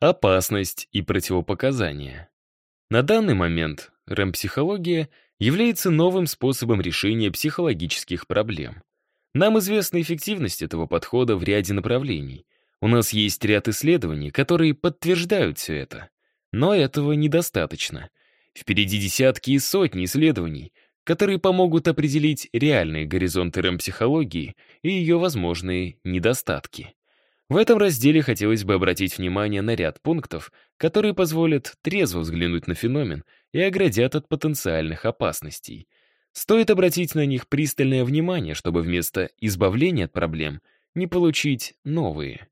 Опасность и противопоказания. На данный момент рэм-психология является новым способом решения психологических проблем. Нам известна эффективность этого подхода в ряде направлений. У нас есть ряд исследований, которые подтверждают все это. Но этого недостаточно. Впереди десятки и сотни исследований, которые помогут определить реальные горизонты рэм-психологии и ее возможные недостатки. В этом разделе хотелось бы обратить внимание на ряд пунктов, которые позволят трезво взглянуть на феномен и оградят от потенциальных опасностей. Стоит обратить на них пристальное внимание, чтобы вместо избавления от проблем не получить новые.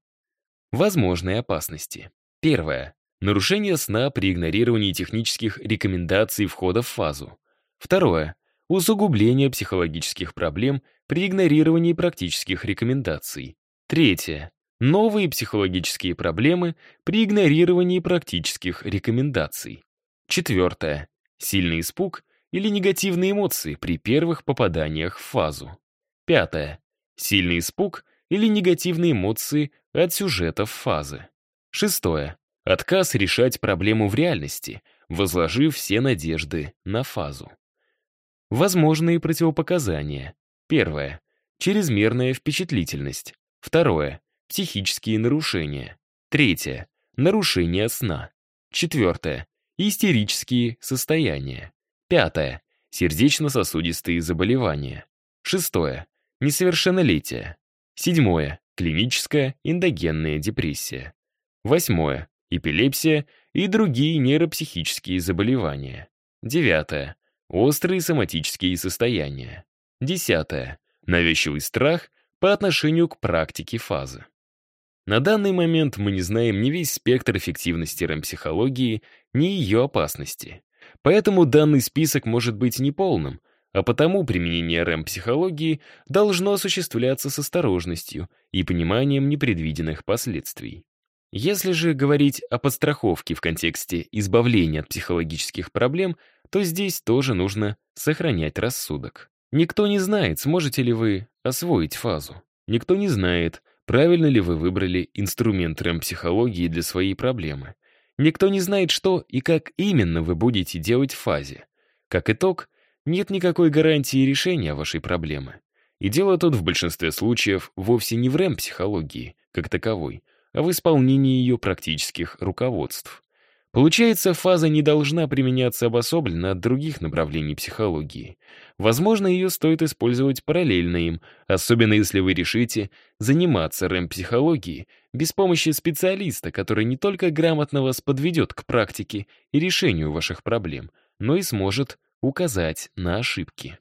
Возможные опасности. Первое. Нарушение сна при игнорировании технических рекомендаций входа в фазу. Второе. Усугубление психологических проблем при игнорировании практических рекомендаций. Третье. Новые психологические проблемы при игнорировании практических рекомендаций. Четвертое. Сильный испуг или негативные эмоции при первых попаданиях в фазу. Пятое. Сильный испуг или негативные эмоции от сюжетов фазы. Шестое. Отказ решать проблему в реальности, возложив все надежды на фазу. Возможные противопоказания. Первое. Чрезмерная впечатлительность. Второе. Психические нарушения. Третье. Нарушение сна. Четвертое. Истерические состояния. Пятое. Сердечно-сосудистые заболевания. Шестое. Несовершеннолетие. Седьмое. Клиническая эндогенная депрессия. Восьмое эпилепсия и другие нейропсихические заболевания. Девятое. Острые соматические состояния. Десятое. Навязчивый страх по отношению к практике фазы. На данный момент мы не знаем ни весь спектр эффективности рэм-психологии, ни ее опасности. Поэтому данный список может быть неполным, а потому применение рэм-психологии должно осуществляться с осторожностью и пониманием непредвиденных последствий. Если же говорить о подстраховке в контексте избавления от психологических проблем, то здесь тоже нужно сохранять рассудок. Никто не знает, сможете ли вы освоить фазу. Никто не знает, правильно ли вы выбрали инструмент рэм-психологии для своей проблемы. Никто не знает, что и как именно вы будете делать в фазе. Как итог, нет никакой гарантии решения вашей проблемы. И дело тут в большинстве случаев вовсе не в рэм-психологии, как таковой, а в исполнении ее практических руководств. Получается, фаза не должна применяться обособленно от других направлений психологии. Возможно, ее стоит использовать параллельно им, особенно если вы решите заниматься рэм-психологией без помощи специалиста, который не только грамотно вас подведет к практике и решению ваших проблем, но и сможет указать на ошибки.